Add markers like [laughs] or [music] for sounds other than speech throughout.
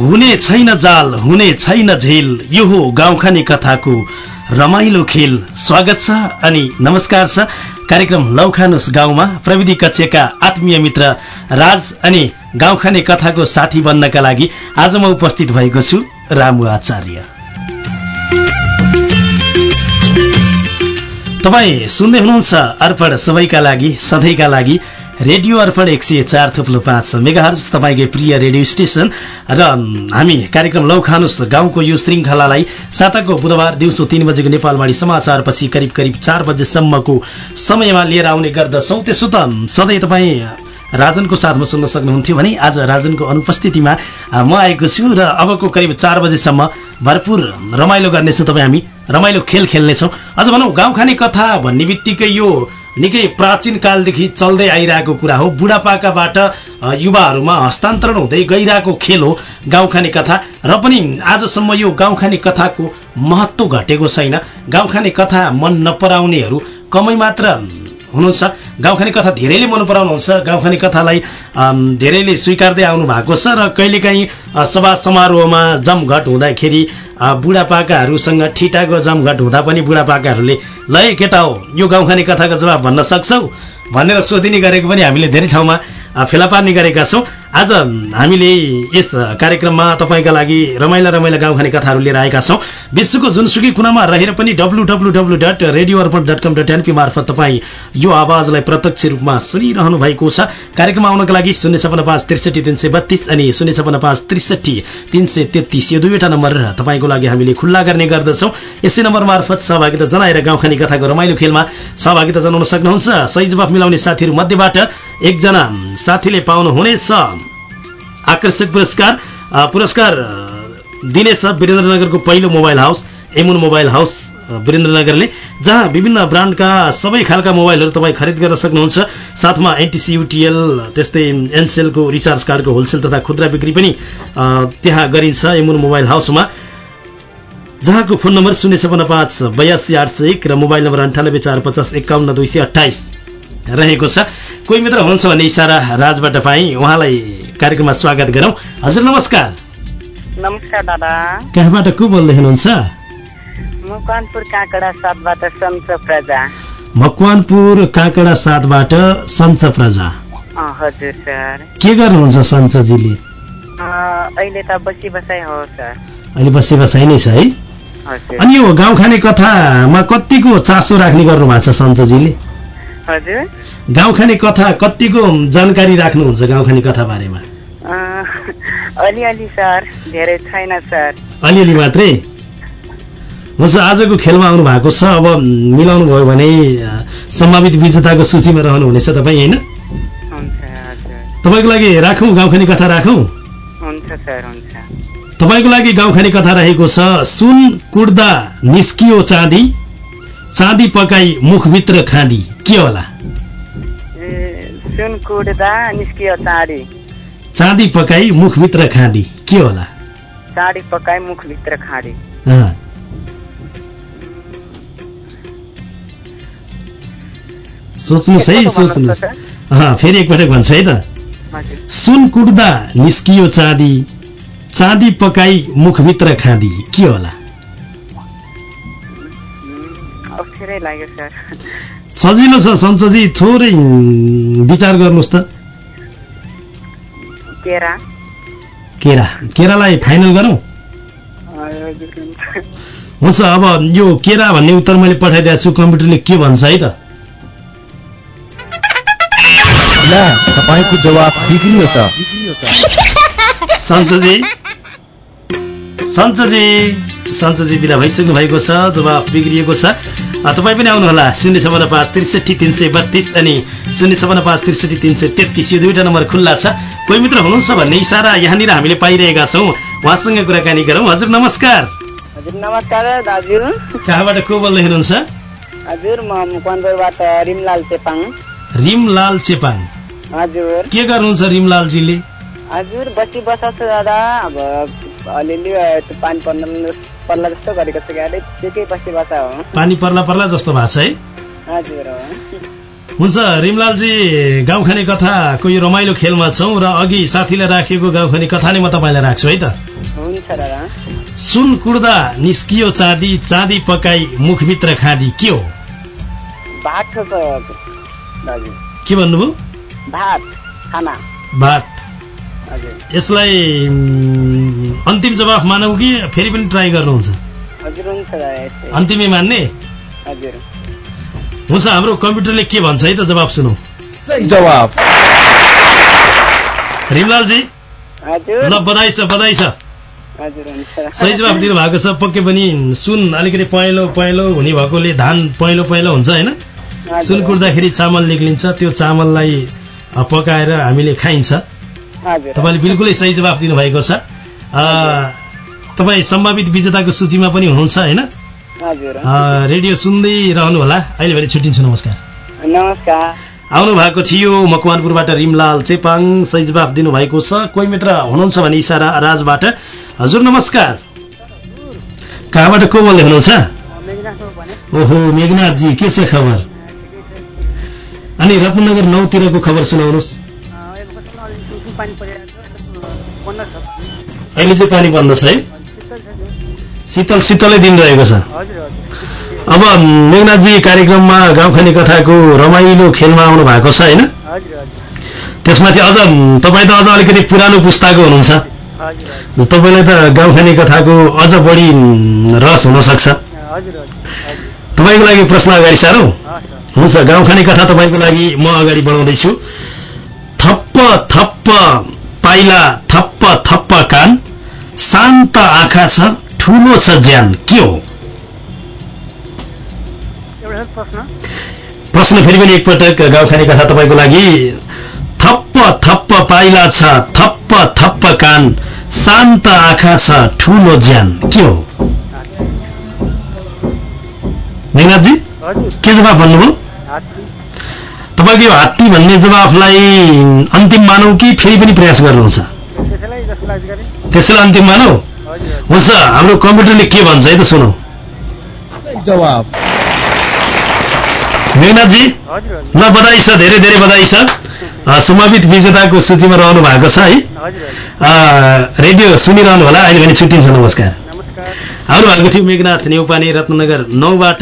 हुने छैन जाल हुने छैन झेल यो हो गाउँखाने कथाको रमाइलो खेल। स्वागत छ अनि नमस्कार छ। कार्यक्रम लौखानुस गाउँमा प्रविधि कक्षका आत्मीय मित्र राज अनि गाउँखाने कथाको साथी बन्नका लागि आज म उपस्थित भएको छु रामु आचार्य। तपाईँ सुन्दै हुनुहुन्छ अर्पण सबैका लागि सधैँका लागि। रेडियो अर्पण एक सय चार थुप्लो पाँच मेगाहर्ज तपाईँकै प्रिय रेडियो स्टेसन। र हामी कार्यक्रम लौखानुस गाउँको यो श्रृङ्खलालाई साताको बुधबार दिउँसो तीन बजेको नेपालवाणी समाचारपछि करिब करिब चार बजेसम्मको समयमा लिएर आउने गर्दछौँ। त्यसो त सधैँ तपाईँ राजनको साथमा सुन्न सक्नुहुन्थ्यो भने आज राजनको अनुपस्थितिमा म आएको छु र अबको करिब चार बजेसम्म भरपुर रमाइलो गर्नेछौँ तपाईँ हामी। रमाइलो खेल खेल्नेछौँ। अझ भनौँ गाउँखाने कथा भन्ने बित्तिकै यो निकै प्राचीन कालदेखि चल्दै आइरहेको कुरा हो। बुढापाकाबाट युवाहरूमा हस्तान्तरण हुँदै गइरहेको खेल हो गाउँखाने कथा। र पनि आजसम्म यो गाउँखाने कथाको महत्त्व घटेको छैन। गाउँखाने कथा मन नपराउनेहरू कमै मात्र हुनुहुन्छ। गाउँखाने कथा धेरैले मन पराउनुहुन्छ गाउँखाने कथालाई धेरैले स्वीकार्दै आउनु भएको छ। र कहिलेकाहीँ सभा समारोहमा जमघट हुँदाखेरि बुढापाकाहरूसँग ठिटाको जमघट हुँदा पनि बुढापाकाहरूले ल केटा हो यो गाउँखाने कथाको जवाब भन्न सक्छौ? भनेर सोधिने गरेको पनि हामीले धेरै ठाउँमा फेला पार्ने गरेका छौँ। आज हामीले यस कार्यक्रममा तपाईँका लागि रमाइला रमाइला गाउँखाने कथाहरू लिएर आएका छौँ। विश्वको जुनसुकै कुनामा रहेर पनि W W W dot radio Arpan dot com dot NP मार्फत तपाईँ यो आवाजलाई प्रत्यक्ष रूपमा सुनिरहनु भएको छ। कार्यक्रम आउनका लागि शून्य छपन्न पाँच त्रिसठी तिन सय बत्तिस अनि शून्य छपन्न पाँच त्रिसठी तिन सय तेत्तिस यो दुईवटा नम्बर तपाईँको लागि हामीले खुल्ला गर्ने गर्दछौँ। यसै नम्बर मार्फत सहभागिता जनाएर गाउँखाने कथाको रमाइलो खेलमा सहभागिता जनाउन सक्नुहुन्छ। सही जवाफ मिलाउने साथीहरू मध्येबाट एकजना साथीले पाउनुहुनेछ। आकर्षक पुरस्कार पुरस्कार दिनेछ वीरेन्द्रनगरको पहिलो मोबाइल हाउस एमुन मोबाइल हाउस वीरेन्द्रनगरले जहाँ विभिन्न ब्रान्डका सबै खालका मोबाइलहरू तपाईँ खरिद गर्न सक्नुहुन्छ। साथमा एनटिसियुटिएल त्यस्तै एनसेलको रिचार्ज कार्डको होलसेल तथा खुद्रा बिक्री पनि त्यहाँ गरिन्छ एमुन मोबाइल हाउसमा। जहाँको फोन नम्बर शून्य छपन्न पाँच बयासी आठ सय एक र मोबाइल नम्बर अन्ठानब्बे चार पचास एकाउन्न दुई सय अठाइस रहेको छ। कोही मित्र हुनुहुन्छ भने इसारा राजबाट पाएँ। उहाँलाई कार्यक्रममा स्वागत गरौँ। हजुर नमस्कार। नमस्कार दादा। कहाँबाट को बोल्दै हुनुहुन्छ? मकवानपुर काँकडा सातबाट सन्च प्रजा। सञ्च हजुर सर। के गर्नुहुन्छ सञ्चजीले अहिले त बसी बसाइ हो सर। अहिले बसी बसाइ नै छ है अनि यो गाउँ खाने कथामा कतिको चासो राख्ने गर्नु भएको छ सञ्चजीले हजुर। गाउँ खाने कथा कतिको जानकारी राख्नुहुन्छ गाउँ खाने कथा बारेमा? अलिअलि मात्रै? हुन्छ आजको खेलमा आउनु भएको छ अब मिलाउनु भयो भने सम्भावित विजेताको सूचीमा रहनुहुनेछ तपाईँ होइन? तपाईँको लागि राखौँ गाउँखाने कथा राखौँ? तपाईँको लागि गाउँखाने कथा रहेको छ सुन कुट्दा निस्कियो चाँदी चाँदी पकाई मुखभित्र खाँदी के होला? सुन कुट्दा निस्कियो चाँदी। चाँदी पकाई मुखभित्र खाँदी के होला? चाँडी पकाई मुखभित्र खाँदी। सोच्नुहोस् है सोच्नुहोस्। फेरि एकपटक भन्छ है त। सुन कुट्दा निस्कियो चाँदी चाँदी पकाई मुखभित्र खाँदी के होला? सजिलो छ सन्चजी थोरै विचार गर्नुहोस् त। केरा। केरा। केरालाई फाइनल गरौँ? हुन्छ अब यो केरा भन्ने उत्तर मैले पठाइदिएको छु कम्प्युटरले के भन्छ है त? तपाईँको जवाब बिग्रियो त। [laughs] सञ्चजी सञ्चजी सञ्चजी बिदा भइसक्नु भएको छ जवाफ बिग्रिएको छ। तपाईँ पनि आउनुहोला शून्य छपन्न पाँच त्रिसठी तिन सय बत्तिस अनि शून्य छपन्न पाँच त्रिसठी तिन सय तेत्तिस यो दुईवटा नम्बर खुल्ला छ। कोही मित्र हुनुहुन्छ भन्ने इसारा यहाँनिर हामीले पाइरहेका छौँ। उहाँसँग कुराकानी गरौँ। हजुर नमस्कार। हजुर नमस्कार दाजु। कहाँबाट को बोल्दै हुनुहुन्छ? हजुर म मकवानपुरबाट रिमलाल चेपाङ। रिमलाल चेपाङ। हजुर। के गर्नुहुन्छ रिमलालजीले? हजुर बसी बसा छ दादा। अब अलिअलि पानी पर्न पर्ला जस्तो गरेको छ गाडी। त्यही बसी बसा हो। पानी पर्ला पर्ला जस्तो भएको छ है? हजुर हुन्छ रिमलालजी गाउँखाने कथाको यो रमाइलो खेलमा छौँ र अघि साथीले राखिएको गाउँखाने कथा नै म तपाईँलाई राख्छु है त। हुन्छ दादा। सुन कुर्दा निस्कियो चाँदी चाँदी पकाई मुखभित्र खाँदी के हो? भात के भन्नुभयो? भात खाना। भात। यसलाई अन्तिम जवाफ मानौ कि फेरि पनि ट्राई गर्नुहुन्छ? अन्तिमै मान्ने? हजुर। हुन्छ हाम्रो कम्प्युटरले के भन्छ है त जवाब सुनौ। सही जवाब रिमलालजी? हजुर। ल बधाई छ बधाई छ। सही जवाब दिनुभएको छ पक्कै पनि सुन अलिकति पहेँलो पहेँलो हुने भएकोले धान पहेँलो पहेँलो हुन्छ होइन। सुन कुट्दाखेरि चामल निक्लिन्छ त्यो चामललाई पकाएर हामीले खाइन्छ। तपाईँले बिल्कुलै सही जवाब दिनुभएको छ। तपाईँ सम्भावित विजेताको सूचीमा पनि हुनुहुन्छ होइन? रेडियो सुन्दै रहनु होला अहिले भने छुट्टिन्छु नमस्कार। नमस्कार। आउनु भएको थियो मकवानपुरबाट रिमलाल चेपाङ। सही जवाफ दिनुभएको छ। कोही मित्र हुनुहुन्छ भने इसारा राजबाट। हजुर नमस्कार। कहाँबाट को बोल्दै हुनुहुन्छ? ओहो मेघनाथजी के छ खबर? अनि रत्नगर नौतिरको खबर सुनाउनुहोस्। अहिले चाहिँ पानी बन्द छ है? शीतल शीतलै दिन रहेको छ। अब मेघनाथजी कार्यक्रममा गाउँखाने कथाको रमाइलो खेलमा आउनु भएको छ होइन? त्यसमाथि अझ तपाईँ त अझ अलिकति पुरानो पुस्ताको हुनुहुन्छ। तपाईँलाई त गाउँखाने कथाको अझ बढी रस हुनसक्छ। तपाईँको लागि प्रश्न अगाडि सारौँ। हुन्छ गाउँखाने कथा तपाईँको लागि म अगाडि बढाउँदैछु। थप्प थप्प पाइला थप्प थप्प कान शान्त आँखा छ ठुलो छ ज्यान के हो? प्रश्न। फेरि पनि एकपटक गाउँखाने कथा तपाईँको लागि। थप्प थप्प पाइला छ थप्प थप्प कान शान्त आँखा छ ठुलो ज्यान के हो? मेघनाथजी के जवाब भन्नुभयो? तपाईँको यो हात्ती भन्ने जवाफलाई अन्तिम मानौ कि फेरि पनि प्रयास गर्नुहुन्छ? त्यसैलाई अन्तिम मानौ हुन्छ हाम्रो कम्प्युटरले के भन्छ है त सुनौ। मेघनाथजी ल बधाई छ धेरै धेरै बधाई छ। अ, सम्भावित विजेताको सूचीमा रहनु भएको छ है। अ, रेडियो सुनिरहनु होला अहिले भने छुट्टिन्छ नमस्कार। आउनु भएको थियो मेघनाथ नेउपाने रत्नगर नौबाट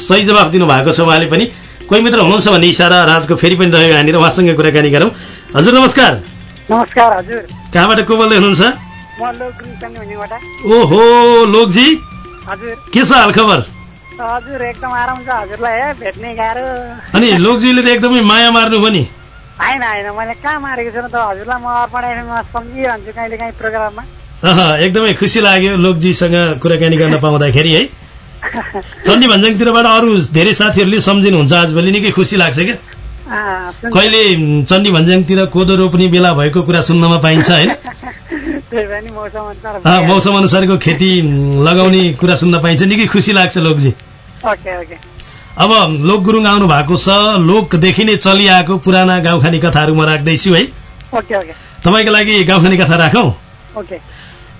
सही जवाफ दिनुभएको छ उहाँले पनि। कोही मित्र हुनुहुन्छ भन्ने इसारा राजको फेरि पनि रह्यो यहाँनिर उहाँसँग कुराकानी गरौँ। हजुर नमस्कार। नमस्कार हजुर। कहाँबाट को बोल्दै हुनुहुन्छ ओहो लोकजी। के छ हालखबर? हजुर एकदम आराम छ हजुरलाई है भेट्नै गाह्रो। अनि लोकजीले त एकदमै माया मार्नु पनि। होइन होइन मैले कहाँ मारेको छु त हजुरलाई म अर्पण एफएममा सम्झिरहन्छु कहिले काहीँ प्रोग्राममा एकदमै खुसी लाग्यो लोकजीसँग कुराकानी गर्न पाउँदाखेरि है। [laughs] चण्डी भन्ज्याङतिरबाट अरू धेरै साथीहरूले सम्झिनुहुन्छ आजभोलि निकै खुसी लाग्छ क्या। कहिले चण्डी भन्ज्याङतिर कोदो रोप्ने बेला भएको कुरा सुन्नमा पाइन्छ होइन? [laughs] मौसम अनुसारको खेती लगाउने कुरा सुन्न पाइन्छ। निकै खुसी लाग्छ लोकजी। अब लोक गुरुङ आउनु भएको छ। लोकदेखि नै चलिआएको पुराना गाउँखाने कथाहरू म राख्दैछु है। तपाईँको लागि गाउँखाने कथा राखौँ। ओके।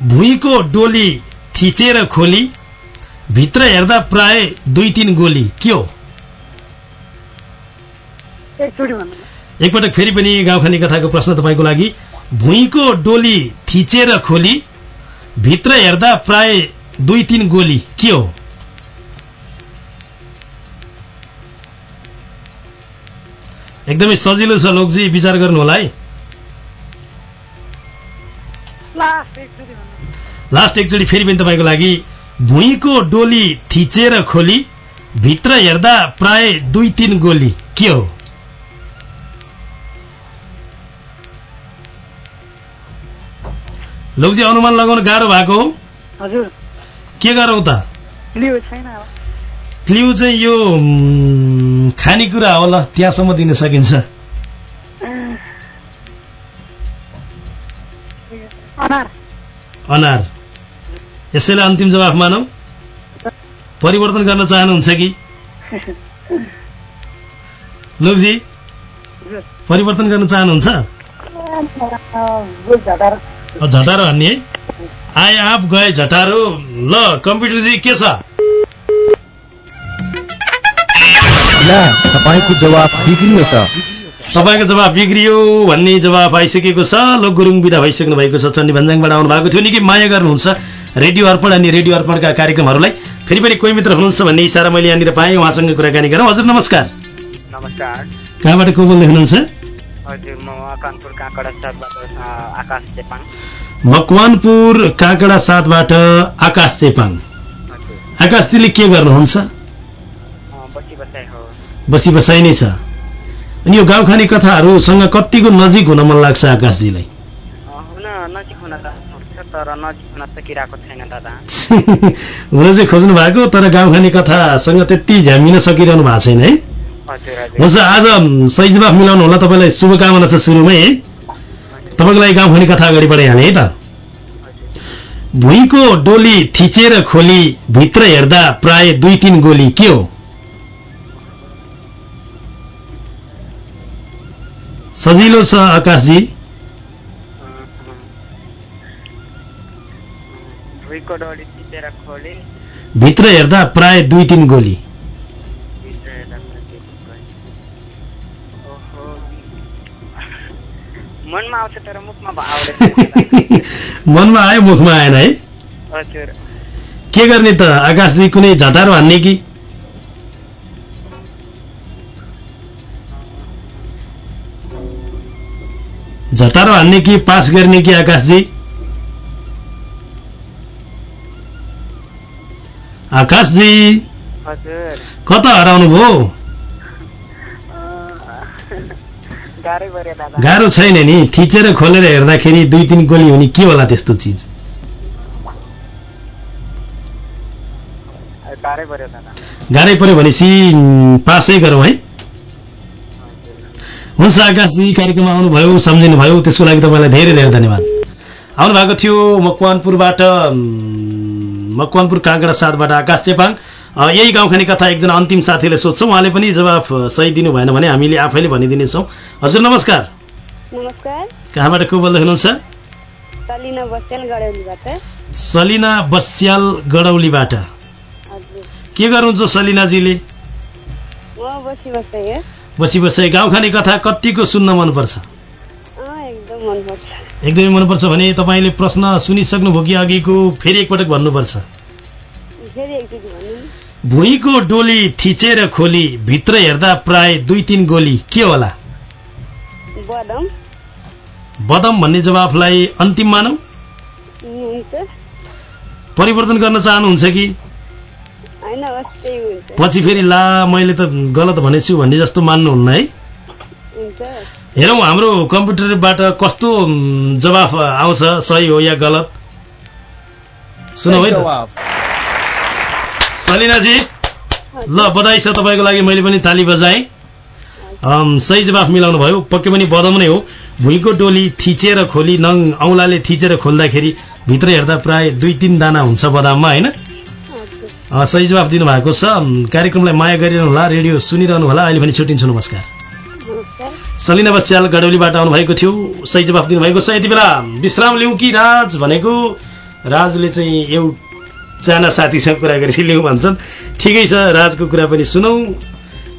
भुइँको डोली थिचेर खोली भित्र हेर्दा प्राय दुई तिन गोली। के हो? एकपटक फेरि पनि गाउँखाने कथाको प्रश्न तपाईँको लागि। भुइँको डोली थिचेर खोली भित्र हेर्दा प्राय दुई तिन गोली। के हो? एकदमै सजिलो छ लोकजी विचार गर्नु होला है लास्ट एकचोटि फेरि पनि तपाईँको लागि भुइँको डोली थिचेर खोली भित्र हेर्दा प्राय दुई तिन गोली। के हो? लोकजी अनुमान लगाउन गाह्रो भएको हो। के गरौँ त? क्ल्यु चाहिँ यो खानेकुरा हो ल त्यहाँसम्म दिन सकिन्छ। अनार। यसैलाई अन्तिम जवाफ मानौ? परिवर्तन गर्न चाहनुहुन्छ कि? [laughs] लोकजी परिवर्तन गर्न चाहनुहुन्छ? झटार। अ, झटारो हान्ने है? आए आप गए झटारो। ल कम्प्युटर चाहिँ के छ? ला तपाईँको जवाब बिग्रियो त। तपाईँको जवाब बिग्रियो भन्ने जवाब आइसकेको छ। लोक गुरुङ विदा भइसक्नु भएको छ। चण्डी भन्ज्याङबाट आउनु भएको थियो। निकै माया गर्नुहुन्छ। रेडियो अर्पण अनि रेडियो अर्पणका कार्यक्रमहरूलाई फेरि पनि कोही मित्र हुनुहुन्छ भन्ने इसारा मैले यहाँनिर पाएँ। उहाँसँग कुराकानी गरौँ। हजुर नमस्कार। नमस्कार। कहाँबाट को बोल्दै हुनुहुन्छ? हजुर म कानपुर काँकडा साथबाट आकाश चेपाङ। मकवानपुर आकाशजीले के गर्नुहुन्छ? बसी बसाइ नै छ। अनि यो गाउँखाने कथाहरूसँग कतिको नजिक हुन मन लाग्छ आकाशजीलाई? [laughs] हुन चाहिँ खोज्नु भएको तर गाउँखाने कथासँग त्यति झ्यामिन सकिरहनु भएको छैन है? हुन्छ आज सही जवाफ मिलाउनु होला तपाईँलाई शुभकामना छ सुरुमै है? तपाईँको लागि गाउँखाने कथा अगाडि बढाइहालेँ है त? भुइँको डोली थिचेर खोली भित्र हेर्दा प्राय दुई तिन गोली के हो? सजिलो छ आकाशजी। भित्र हेर्दा प्राय दुई तिन गोली। मनमा आउँछ तर मुखमा [laughs] मनमा आयो मुखमा आएन है? के गर्ने त? आकाशजी कुनै झटारो हान्ने कि? झटारो हान्ने कि पास गर्ने कि आकाशजी? आकाशजी कता हराउनु भयो? गाह्रै छैन नि। थिचेर खोलेर हेर्दाखेरि दुई तिन गोली हुने के होला त्यस्तो चिज? गाह्रै पऱ्यो भनेपछि पासै गरौँ है। हुन्छ आकाशजी कार्यक्रममा आउनुभयो सम्झिनुभयो त्यसको लागि तपाईँलाई धेरै धेरै धन्यवाद। आउनु भएको थियो मकवानपुरबाट मकवानपुर काँक्रा साथबाट आकाश चेपाङ। यही गाउँखाने कथा एकजना अन्तिम साथीले सोध्छौँ। उहाँले पनि जवाफ सही दिनु भएन भने हामीले आफैले भनिदिनेछौँ। हजुर नमस्कार। नमस्कार। कहाँबाट को बोल्दै हुनुहुन्छ? सलिना बस्याल गडौलीबाट। के गर्नुहुन्छ सलिनाजीले? बसी बसी बसाइ गाउँखाने कथा कतिको सुन्न मनपर्छ? एकदम मनपर्छ। भने तपाईँले प्रश्न सुनिसक्नुभयो कि अघिको फेरि एकपटक भन्नुपर्छ। भुइँको डोली थिचेर खोली भित्र हेर्दा प्राय दुई तिन गोली के होला? बदम। बदम भन्ने जवाफलाई अन्तिम मानौ? परिवर्तन गर्न चाहनुहुन्छ कि? पछि फेरि ला मैले त गलत भनेछु भन्ने जस्तो मान्नुहुन्न है। हेरौँ हाम्रो कम्प्युटरबाट कस्तो जवाफ आउँछ सही हो या गलत? सुनौ है सलिनाजी ल बधाई छ तपाईँको लागि मैले पनि ताली बजाएँ। सही जवाफ मिलाउनु भयो। पक्कै पनि बदम नै हो। भुइँको डोली थिचेर खोली नङ औँलाले थिचेर खोल्दाखेरि भित्र हेर्दा प्राय दुई तिन दाना हुन्छ बदाममा होइन? सही जवाफ दिनुभएको छ। कार्यक्रमलाई माया गरिरहनु होला रेडियो सुनिरहनु होला अहिले पनि छुट्टिन्छु नमस्कार। सलिना बस्याल गडौलीबाट आउनुभएको थियो। सही जवाफ दिनुभएको छ। यति बेला विश्राम लिउँ कि राज भनेको राजले चाहिँ एकजना साथीसँग कुरा गरी लिउँ भन्छन्। ठिकै छ राजको कुरा पनि सुनौ।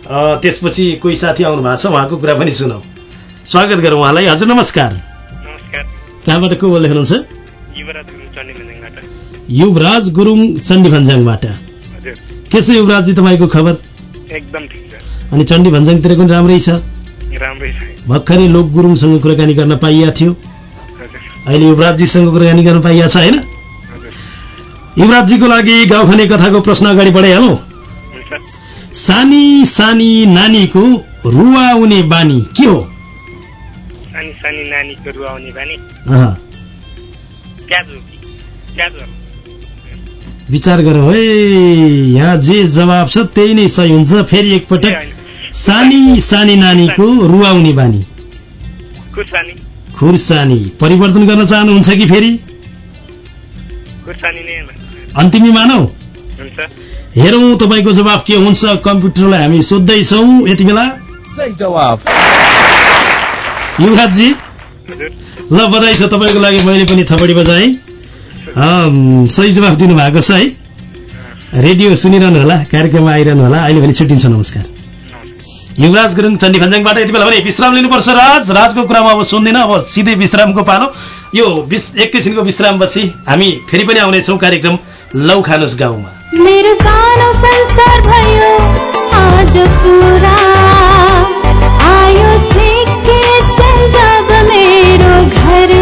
त्यसपछि कोही साथी आउनु भएको छ उहाँको कुरा पनि सुनौ। स्वागत गरौँ उहाँलाई। हजुर नमस्कार। कहाँबाट को बोल्दै हुनुहुन्छ? युवराज गुरुङ चण्डी युवराज भन्ज्याङबाट के छ युवराजजी तपाईँको खबर? एकदम ठिक छ। अनि चण्डी भन्ज्याङतिर पनि राम्रै छ? राम्रै छ। भर्खरै लोक गुरुङसँग कुराकानी गर्न पाइया थियो। अहिले युवराजजीसँग कुराकानी गर्न पाइया छ होइन? युवराजजीको लागि गाउँखाने कथाको प्रश्न अगाडि बढाइहालौँ। सानी सानी नानीको रुवाउने बानी के हो? सानी सानी नानीको रुवाउने बानी। विचार गर है यहाँ जे जवाब छ त्यही नै सही हुन्छ। फेरि एकपटक सानी सानी नानीको रुवाउने बानी। खुर्सानी परिवर्तन गर्न चाहनुहुन्छ कि फेरि? अन्तिमी मानौ? हेरौँ तपाईँको जवाब के हुन्छ। कम्प्युटरलाई हामी सोध्दैछौँ यति बेला। युवराजजी। हजुर ल बधाई छ तपाईँको लागि मैले पनि थपडी बजाएँ। सही जवाफ दिनुभएको छ है। रेडियो सुनिरहनु होला कार्यक्रममा आइरहनु होला। अहिले भने छुट्टिन्छ नमस्कार। नमस्कार। युवराज गुरुङ चण्डी भन्ज्याङबाट यति बेला भने विश्राम लिनुपर्छ राज। राजको कुरामा अब सुन्दिनँ अब सिधै विश्रामको पालो। यो एकैछिनको विश्रामपछि हामी फेरि पनि आउनेछौँ कार्यक्रम लौ खानुहोस् गाउँमा। मेरो सानो संसार भयो आज पुरा। आयो मेरो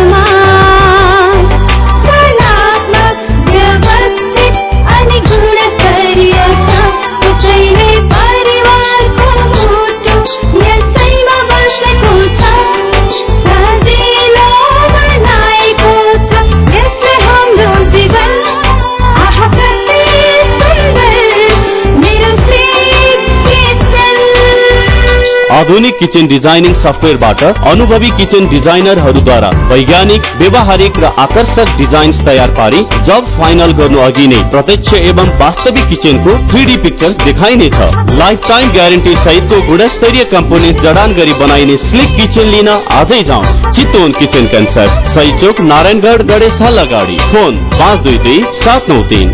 आधुनिक किचन डिजाइनिङ सफ्टवेयरबाट अनुभवी किचन डिजाइनरहरूद्वारा वैज्ञानिक व्यवहारिक र आकर्षक डिजाइन्स तयार पारी जब फाइनल गर्नु अघि नै प्रत्यक्ष एवं वास्तविक किचनको थ्री पिक्चर्स देखाइनेछ। लाइफ टाइम ग्यारेन्टी सहितको गुणस्तरीय कम्पोनेन्ट जडान गरी बनाइने स्लिक किचन लिन आजै जाउँ। चितवन किचन क्यान्सर सही चोक नारायणगढ गणेश हल अगाडि फोन पाँच दुई दुई सात नौ तिन।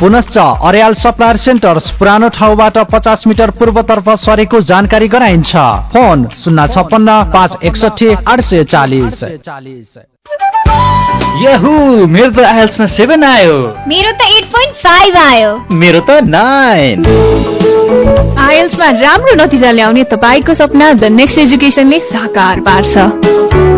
पुनश्च अर्याल सप्लायर सेन्टर्स पुरानो ठाउँबाट पचास मिटर पूर्वतर्फ सरेको जानकारी गराइन्छ। फोन शून्य छप्पन्न पाँच एकसठी आठ सय चालिस। यहु मेरो त आइएल्समा सेभेन आयो। मेरो त एट पोइन्ट फाइभ आयो। मेरो त नाइन। आइएल्समा राम्रो नतिजा ल्याउने तपाईँको सपना द नेक्स्ट एजुकेसनले साकार पार्छ।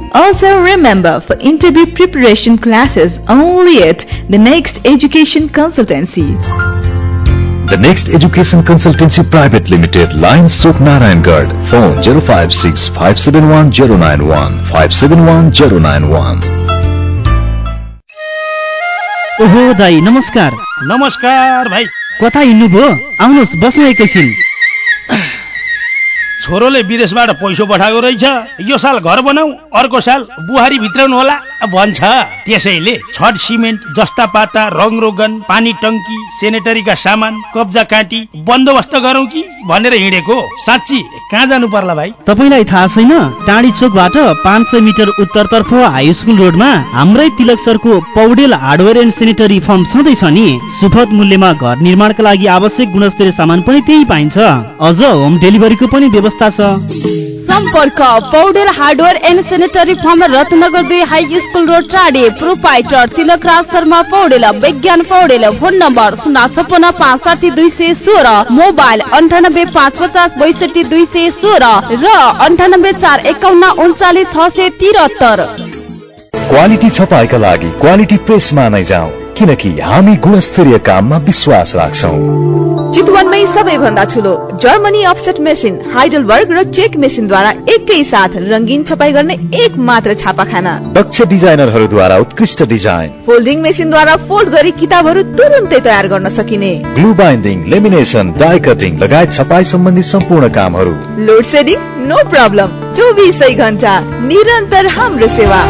Also remember for interview preparation classes only at the Next Education Consultancy. The Next Education Consultancy Private Limited, Line Suk Narayangarh, phone 056 571 091 571 091. ओहो दाई नमस्कार नमस्कार भाइ कता हिँड्नुभयो आउनुहोस् बस्नु एकैछिन छोरोले विदेशबाट पैसो पठाएको रहेछ। यो साल घर बनाऊ अर्को साल बुहारी भित्राउनु होला। भन्छ। त्यसैले छड सिमेन्ट जस्ता पाता रङ रोगन पानी टङ्की सेनेटरीका सामान कब्जा काँटी बन्दोबस्त गरौँ कि भनेर हिँडेको? साँच्ची कहाँ जानु पर्ला भाइ? तपाईँलाई थाहा छैन टाढी चोकबाट पाँच सय मिटर उत्तरतर्फ हाई स्कुल रोडमा हाम्रै तिलक सरको Poudel hardware and sanitary firm छँदैछ नि। सुपथ मूल्यमा घर निर्माणका लागि आवश्यक गुणस्तरीय सामान पनि त्यही पाइन्छ। अझ होम डेलिभरीको पनि व्यवस्था छ। सम्पर्क Poudel hardware and sanitary firm Ratnagar दुई हाई स्कुल रोड टाढी proprietor Tilak Raj Sharma Paudel Bigyan Paudel phone number शून्य छपन्न पाँच साठी दुई सय सोह्र मोबाइल अन्ठानब्बे पाँच पचास बैसठी दुई सय सोह्र र अन्ठानब्बे चार एकाउन्न उन्चालिस छ सय त्रिहत्तर क्वालिटी छपाईका लागि क्वालिटी प्रेसमा नै जाउँ किनकि हामी गुणस्तरीय काममा विश्वास राख्छौँ। चितवनमै सबैभन्दा ठुलो जर्मनी अफसेट मेसिन हाइडलबर्ग र चेक मेसिनद्वारा एकै साथ रङ्गीन छपाई गर्ने एक मात्र छापाखाना। दक्ष डिजाइनरहरूद्वारा उत्कृष्ट डिजाइन। फोल्डिङ मेसिनद्वारा फोल्ड गरी किताबहरू तुरुन्तै तयार गर्न सकिने। Glue binding lamination die cutting लगायत छपाई सम्बन्धी सम्पूर्ण कामहरू। लोड सेडिङ नो प्रब्लम चौबिसै घन्टा निरन्तर हाम्रो सेवा।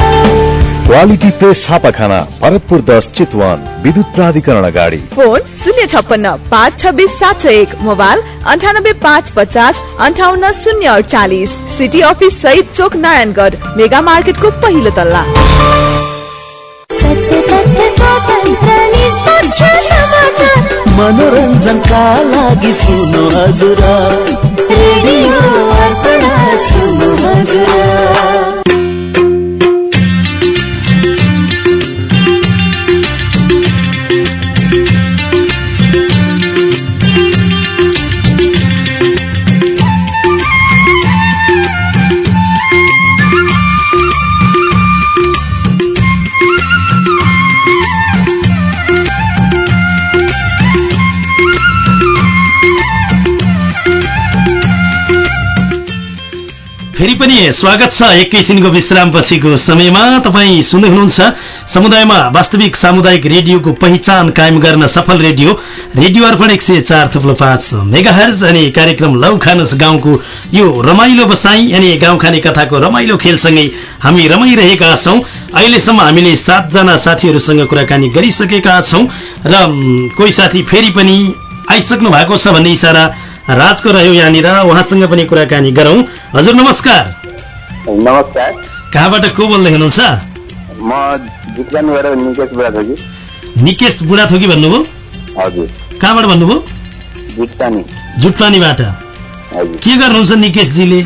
क्वालिटी प्रेस छापाखाना भरतपुर दस चितवन विद्युत प्राधिकरण अगाडि। फोन शून्य छप्पन्न पाँच छब्बिस सात सय एक मोबाइल अन्ठानब्बे पाँच पचास अन्ठाउन्न शून्य अडचालिस। सिटी अफिस सहित चोक नारायणगढ मेगा मार्केटको पहिलो तल्ला। मनोरञ्जनका लागि सुन्नु हजुर। रेडियो अर्पण सुन्नु हजुर। फेरि पनि स्वागत छ एकैछिनको विश्राम पछिको समयमा। तपाईँ सुन्दै हुनुहुन्छ समुदायमा वास्तविक सामुदायिक रेडियोको पहिचान कायम गर्न सफल रेडियो रेडियो अर्पण एक सय चार थुप्लो पाँच मेगाहर्ज अनि कार्यक्रम लौ खानुस गाउँको यो रमाइलो बसाई अनि गाउँ खाने कथाको रमाइलो खेलसँगै हामी रमाइरहेका छौँ। अहिलेसम्म हामीले सातजना साथीहरूसँग कुराकानी गरिसकेका छौँ र कोही साथी फेरि पनि आइसक्नु भएको छ भन्ने इसारा राजको रह्यो यहाँनिर। उहाँसँग पनि कुराकानी गरौँ। हजुर नमस्कार। नमस्कार। कहाँबाट को बोल्दै हुनुहुन्छ? म निकेश बुढाथोकी। निकेश बुढाथोकी भन्नुभयो? हजुर। कहाँबाट भन्नुभयो? जुटपानीबाट। के गर्नुहुन्छ निकेशजीले?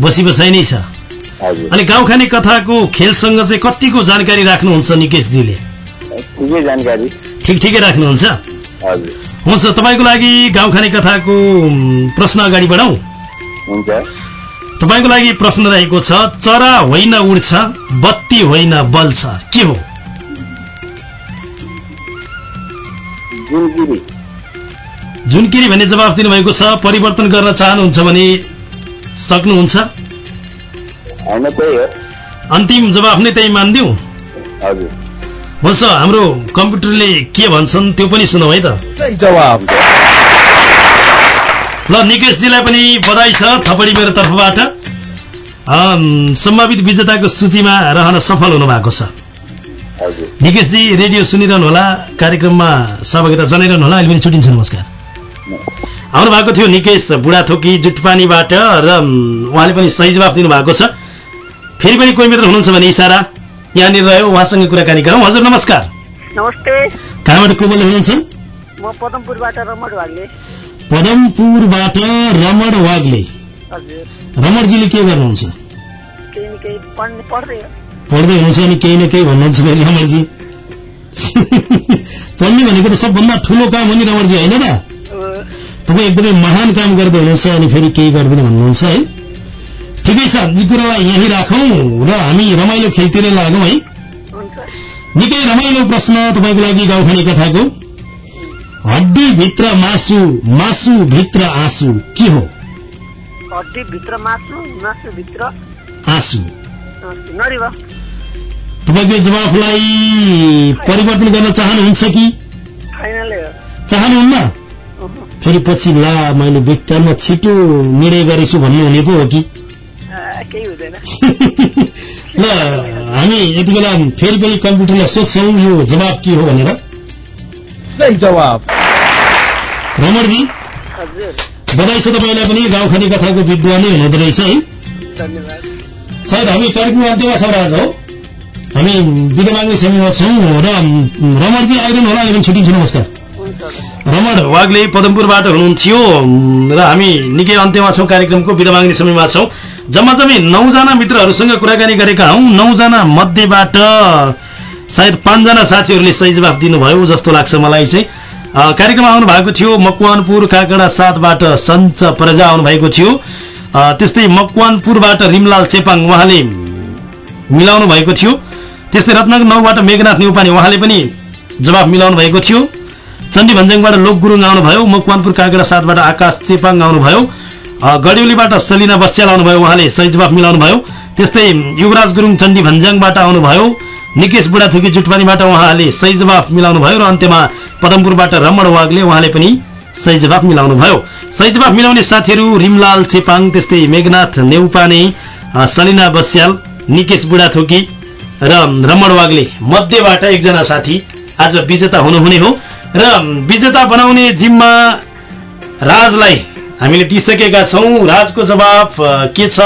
बसी बसाइ नै छ। अनि गाउँ खाने कथाको खेलसँग चाहिँ कतिको जानकारी राख्नुहुन्छ निकेशजीले? ठिकै जानकारी। ठिक ठिकै राख्नुहुन्छ। हजुर। हुन्छ तपाईँको लागि गाउँ खाने कथाको प्रश्न अगाडि बढाउँ। हुन्छ। तपाईँको लागि प्रश्न रहेको छ चरा होइन उड्छ बत्ती होइन बल्छ के हो? जुनकिरी। भन्ने जवाफ दिनुभएको छ परिवर्तन गर्न चाहनुहुन्छ भने सक्नुहुन्छ? अन्तिम जवाफ नै त्यही मानिदिउँ। हुन्छ हाम्रो कम्प्युटरले के भन्छन् त्यो पनि सुनौ है त। जवाब। ल निकेशजीलाई पनि बधाई छ थपडी मेरो तर्फबाट। सम्भावित विजेताको सूचीमा रहन सफल हुनु भएको छ निकेशजी रेडियो सुनिरहनु होला कार्यक्रममा सहभागिता जनाइरहनु होला अहिले पनि छुट्टिन्छ नमस्कार। आउनु भएको थियो निकेश बुढाथोकी जुटपानीबाट र उहाँले पनि सही जवाब दिनुभएको छ। फेरि पनि कोही मित्र हुनुहुन्छ भने इसारा यहाँनिर रह्यो उहाँसँग कुराकानी गरौँ। हजुर नमस्कार। नमस्ते। कहाँबाट को बोल्दै हुनुहुन्छ? म पदमपुरबाट रमण भागले पदमपुरबाट रमण वाग्ले। रमणजीले के गर्नुहुन्छ? पढ्दै हुनुहुन्छ अनि केही न केही भन्नुहुन्छ फेरि रमणजी। पढ्ने भनेको त सबभन्दा ठुलो काम हो नि रमणजी होइन त तपाईँ एकदमै महान काम गर्दै हुनुहुन्छ अनि फेरि केही गर्दैन भन्नुहुन्छ है? ठिकै छ यी कुरालाई यहीँ राखौँ र हामी रमाइलो खेलतिर लागौँ है। निकै रमाइलो प्रश्न तपाईँको लागि गाउँखाने कथाको। हड्डीभित्र मासु मासुभित्र आँसु के हो? हड्डीभित्र मासु मासुभित्र आँसु। नरी भयो तपाईँको जवाफलाई परिवर्तन गर्न चाहनुहुन्छ कि? चाहनुहुन्न? फेरि पछि ला मैले बेकारमा छिटो निर्णय गरेछु भन्नुहुने पो हो कि? केही [laughs] हुँदैन। [laughs] ल हामी यति बेला फेरि पनि कम्प्युटरलाई सोध्छौँ यो जवाब के हो भनेर। सही जवाब। रमणजी हजुर। बधाई छ तपाईँलाई पनि गाउँखाने कथाको विद्वानै हुनुहुँदो रहेछ है। धन्यवाद। सायद हामी कार्यक्रम अन्त्यमा छौँ आज हो। हामी विधा माग्ने समयमा छौँ र रमणजी आइरहनु होला अहिले छुट्टिन्छ नमस्कार। रमण वाग्ले पदमपुरबाट हुनुहुन्थ्यो। र हामी निकै अन्त्यमा छौँ कार्यक्रमको विधा माग्ने समयमा छौँ। जम्मा जम्मी नौजना मित्रहरूसँग कुराकानी गरेका हौँ। नौजना मध्येबाट सायद पाँचजना साथीहरूले सही जवाफ दिनुभयो जस्तो लाग्छ मलाई चाहिँ। कार्यक्रममा आउनु भएको थियो मकवानपुर काकडा सातबाट सञ्च प्रजा आउनु भएको थियो त्यस्तै मकवानपुरबाट रिमलाल चेपाङ उहाँले मिलाउनु भएको थियो। त्यस्तै रत्नगर नौबाट मेघनाथ नेउपाने उहाँले पनि जवाफ मिलाउनु भएको थियो। चण्डी भन्ज्याङबाट लोक गुरुङ आउनुभयो मकवानपुर कागडा सातबाट आकाश चेपाङ आउनुभयो गडेउलीबाट सलिना बस्याल आउनुभयो उहाँले सही जवाफ मिलाउनु भयो त्यस्तै युवराज गुरुङ चण्डी भन्ज्याङबाट आउनुभयो निकेश बुढाथुकी जुटपानीबाट उहाँले सही जवाफ मिलाउनु भयो र अन्त्यमा पदमपुरबाट रमण वागले उहाँले पनि सही जवाफ मिलाउनु भयो सही जवाफ मिलाउने साथीहरू रिमलाल चेपाङ त्यस्तै मेघनाथ नेउपाने सलिना बस्याल निकेश बुढाथोकी र रमण वागले मध्येबाट एकजना साथी आज विजेता हुनुहुने हो। र विजेता बनाउने जिम्मा राजलाई हामीले दिइसकेका छौँ। राजको जवाब अ, के छ?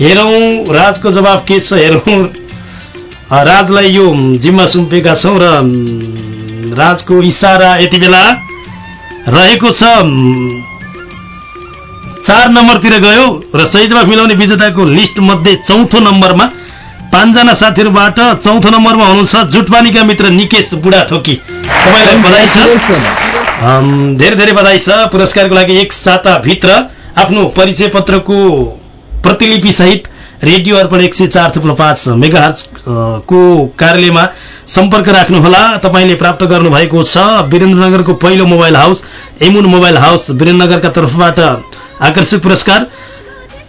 हेरौँ। राजको जवाब के छ? हेरौँ। राजलाई यो जिम्मा सुम्पेका छौँ र राजको इसारा यति बेला रहेको छ। चार नम्बरतिर गयो र सही जवाफ मिलाउने विजेताको लिस्ट मध्ये चौथो नम्बरमा पाँचजना साथीहरूबाट चौथो नम्बरमा हुनुहुन्छ जुटवानीका मित्र निकेश बुढाथोकी। तपाईँलाई बधाई छ। धेरै धेरै बधाई छ। पुरस्कारको लागि एक साताभित्र आफ्नो परिचय पत्रको प्रतिलिपि सहित रेडियो अर्पण एक सय चार थुप्रो पाँच मेगा को कार्यालयमा सम्पर्क राख्नुहोला। तपाईँले प्राप्त गर्नुभएको छ वीरेन्द्रनगरको पहिलो मोबाइल हाउस एमुन मोबाइल हाउस वीरेन्द्रनगरका तर्फबाट आकर्षक पुरस्कार।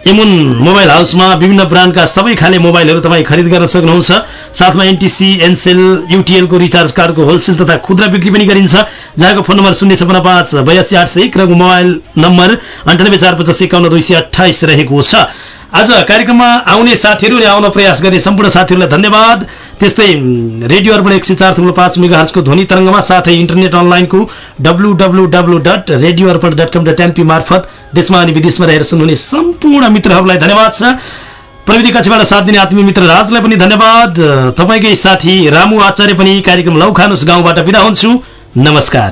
एमुन मोबाइल हाउसमा विभिन्न ब्रान्डका सबै खाले मोबाइलहरू तपाईँ खरिद गर्न सक्नुहुन्छ। साथमा एनटिसी एनसेल युटिएलको रिचार्ज कार्डको होलसेल तथा खुद्रा बिक्री पनि गरिन्छ। जहाँको फोन नम्बर शून्य छपन्न पाँच बयासी आठ सय एक मोबाइल नम्बर अन्ठानब्बे चार पचास एकाउन्न दुई सय अठाइस रहेको छ। आज कार्यक्रममा आउने साथीहरूले आउन प्रयास गर्ने सम्पूर्ण साथीहरूलाई धन्यवाद। त्यस्तै रेडियो अर्पण एक सय चार थुप्रो पाँच मेगाहर्जको ध्वनि तरङ्गमा साथै इन्टरनेट अनलाइनको W W radio Arpan dot com dot NP मार्फत देशमा अनि विदेशमा रहेर सुन्नुहुने सम्पूर्ण मित्रहरूलाई धन्यवाद छ। प्रविधि कक्षबाट साथ दिने आत्मीय मित्र राजलाई पनि धन्यवाद। तपाईँकै साथी रामु आचार्य पनि कार्यक्रम लौ खानुस गाउँबाट बिदा हुन्छु। नमस्कार।